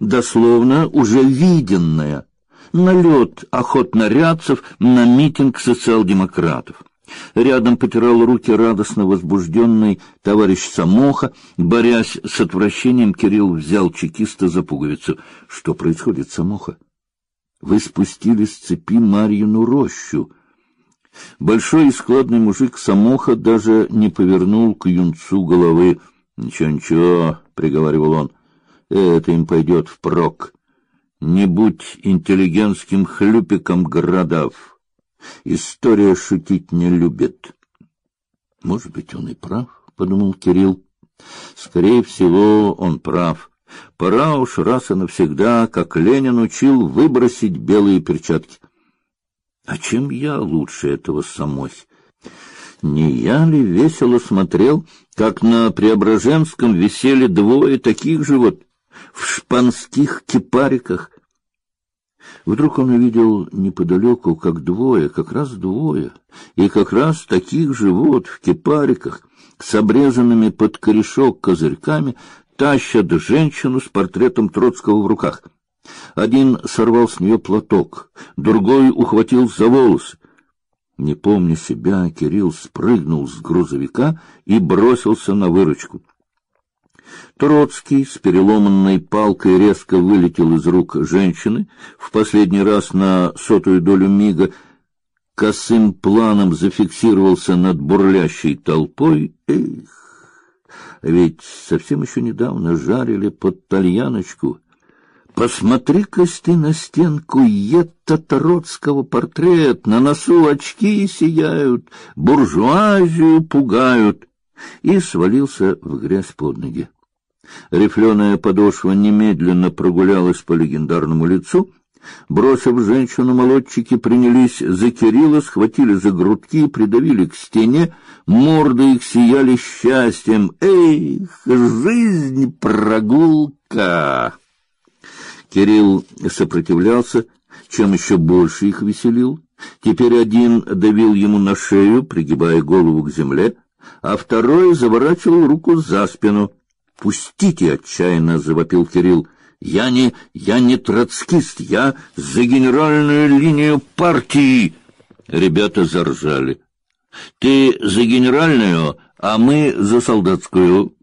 дословно уже виденное. Налет охотнорядцев на митинг социал-демократов. Рядом потирал руки радостно возбужденный товарищ Самоха. Борясь с отвращением, Кирилл взял чекиста за пуговицу. — Что происходит, Самоха? — Вы спустили с цепи Марьину рощу. Большой и складный мужик Самоха даже не повернул к юнцу головы. — Ничего, ничего, — приговаривал он, — это им пойдет впрок. Не будь интеллигентским хлюпиком градов. История шутить не любит. Может быть, он и прав, подумал Кирилл. Скорее всего, он прав. Пора уж раз и навсегда, как Ленин учил, выбросить белые перчатки. А чем я лучше этого самось? Не я ли весело смотрел, как на Преображенском висели двое таких же вот в шпанских кипариках, Вдруг он увидел неподалеку, как двое, как раз двое, и как раз таких же вот в кипариках, с обрезанными под корешок козырьками, тащат женщину с портретом Троцкого в руках. Один сорвал с нее платок, другой ухватил за волосы. Не помня себя, Кирилл спрыгнул с грузовика и бросился на выручку. Троцкий с переломанной палкой резко вылетел из рук женщины, в последний раз на сотую долю мига косым планом зафиксировался над бурлящей толпой. Эх, ведь совсем еще недавно жарили под тальяночку. Посмотри-ка ты на стенку Етта Троцкого портрет, на носу очки сияют, буржуазию пугают, и свалился в грязь под ноги. Рифленая подошва немедленно прогулялась по легендарному лицу. Бросив женщину, молодчики принялись за Кирилла, схватили за грудки и придавили к стене. Морды их сияли счастьем. Эх, жизнь прогулка! Кирилл сопротивлялся, чем еще больше их веселил. Теперь один давил ему на шею, пригибая голову к земле, а второй заворачивал руку за спину. Пустите, отчаянно завопил Кирилл. Я не, я не троцкист, я за генеральную линию партии. Ребята заржали. Ты за генеральную, а мы за солдатскую.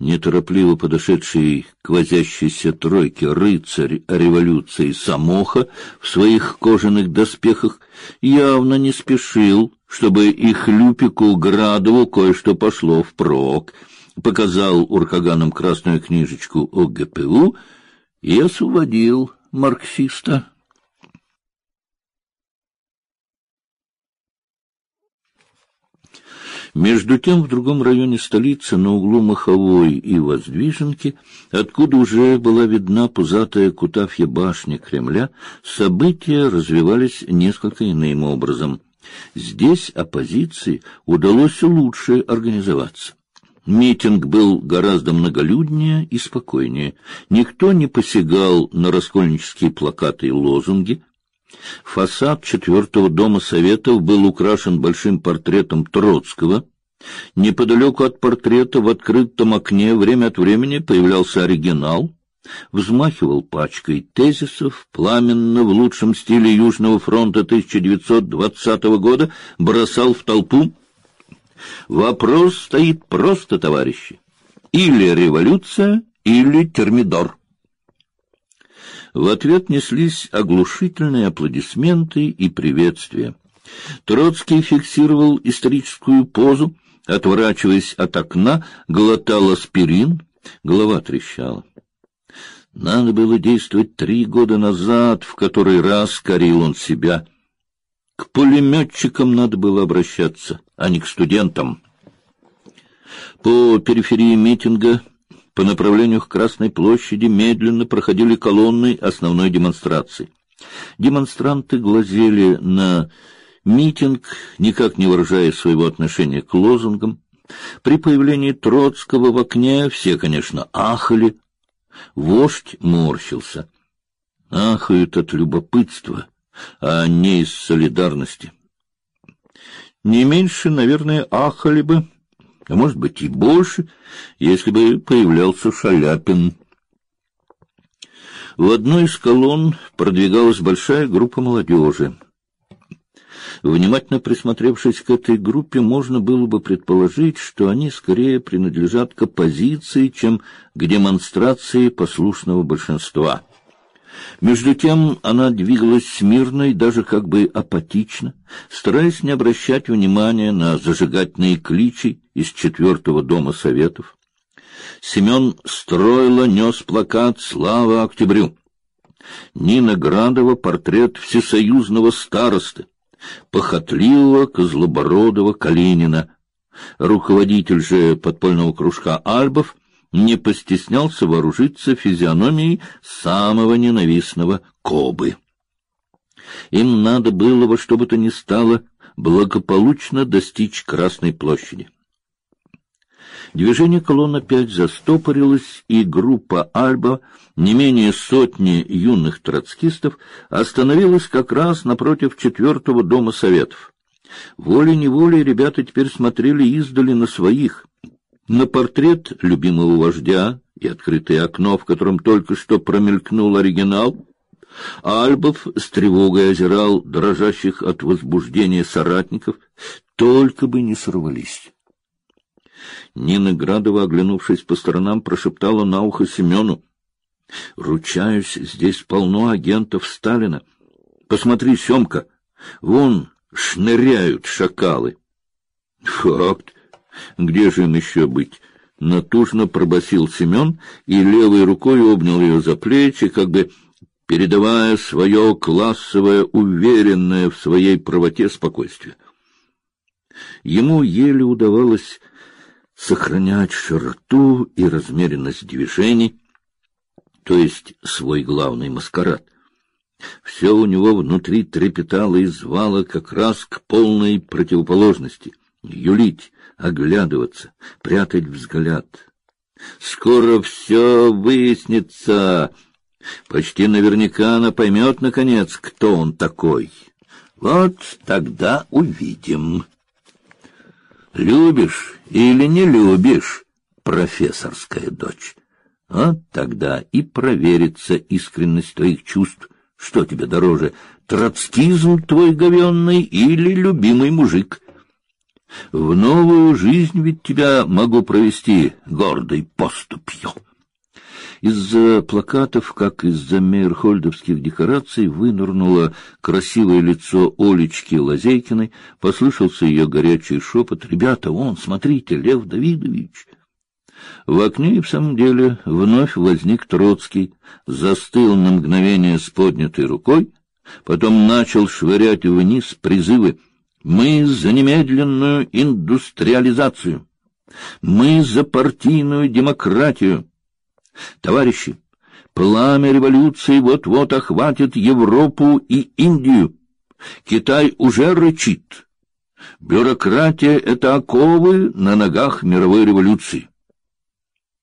Неторопливо подошедший к возящейся тройке рыцарь революции Самоха в своих кожаных доспехах явно не спешил, чтобы их Люпику Градову кое-что пошло впрок — показал уркаганам красную книжечку о ГПУ и освободил марксиста. Между тем, в другом районе столицы, на углу Маховой и Воздвиженки, откуда уже была видна пузатая Кутафья башня Кремля, события развивались несколько иным образом. Здесь оппозиции удалось лучше организоваться. Митинг был гораздо многолюднее и спокойнее. Никто не посягал на раскольнические плакаты и лозунги. Фасад четвертого дома Советов был украшен большим портретом Троцкого. Неподалеку от портрета в открытом окне время от времени появлялся оригинал, взмахивал пачкой тезисов, пламенно в лучшем стиле Южного фронта 1920 года бросал в толпу Вопрос стоит просто, товарищи. Или революция, или термидор. В ответ неслись оглушительные аплодисменты и приветствия. Троцкий фиксировал историческую позу, отворачиваясь от окна, глотал аспирин, голова трещала. Надо было действовать три года назад, в который раз корил он себя — к пулеметчикам надо было обращаться, а не к студентам. По периферии митинга, по направлению к Красной площади, медленно проходили колонны основной демонстрации. Демонстранты глазели на митинг, никак не выражая своего отношения к лозунгам. При появлении Троцкого в окне все, конечно, ахали. Вождь морщился. Ахают от любопытства а не из солидарности. Не меньше, наверное, ахали бы, а может быть и больше, если бы появлялся Шаляпин. В одной из колонн продвигалась большая группа молодежи. Внимательно присмотревшись к этой группе, можно было бы предположить, что они скорее принадлежат к оппозиции, чем к демонстрации послушного большинства. Между тем она двигалась смирно и даже как бы апатично, стараясь не обращать внимания на зажигательные кличи из четвертого дома советов. Семен Стройло нес плакат «Слава Октябрю». Нина Градова — портрет всесоюзного старосты похотливого козлобородого Калинина. Руководитель же подпольного кружка Альбов не постеснялся вооружиться физиономией самого ненавистного Кобы. Им надо было во что бы то ни стало благополучно достичь Красной площади. Движение колонн опять застопорилось, и группа Альба, не менее сотни юных троцкистов, остановилась как раз напротив четвертого дома советов. Волей-неволей ребята теперь смотрели издали на своих, на портрет любимого вождя и открытое окно, в котором только что промелькнул оригинал. Альбов с тревогой озирал дрожащих от возбуждения соратников, только бы не сорвались. Нина Градова, оглянувшись по сторонам, прошептала на ухо Семену. — Ручаюсь, здесь полно агентов Сталина. Посмотри, Семка, вон шныряют шакалы. — Факт. Где же им еще быть? Натужно пробасил Семен и левой рукой обнял ее за плечи, как бы передавая свое классовое, уверенное в своей правоте спокойствие. Ему еле удавалось сохранять широту и размеренность движений, то есть свой главный маскарад. Все у него внутри трепетало и звало как раз к полной противоположности — юлить, оглядываться, прятать взгляд. Скоро все выяснится. Почти наверняка она поймет, наконец, кто он такой. Вот тогда увидим. Любишь или не любишь, профессорская дочь? Вот тогда и проверится искренность твоих чувств. Что тебе дороже, троцкизм твой говенный или любимый мужик? В новую жизнь ведь тебя могу провести гордой поступью. Из-за плакатов, как из-за мейерхольдовских декораций, вынырнуло красивое лицо Олечки Лазейкиной, послышался ее горячий шепот. «Ребята, вон, смотрите, Лев Давидович!» В окне и в самом деле вновь возник Троцкий, застыл на мгновение с поднятой рукой, потом начал швырять вниз призывы «Мы за немедленную индустриализацию! Мы за партийную демократию!» Товарищи, пламя революции вот-вот охватит Европу и Индию. Китай уже рычит. Бюрократия — это оковы на ногах мировой революции.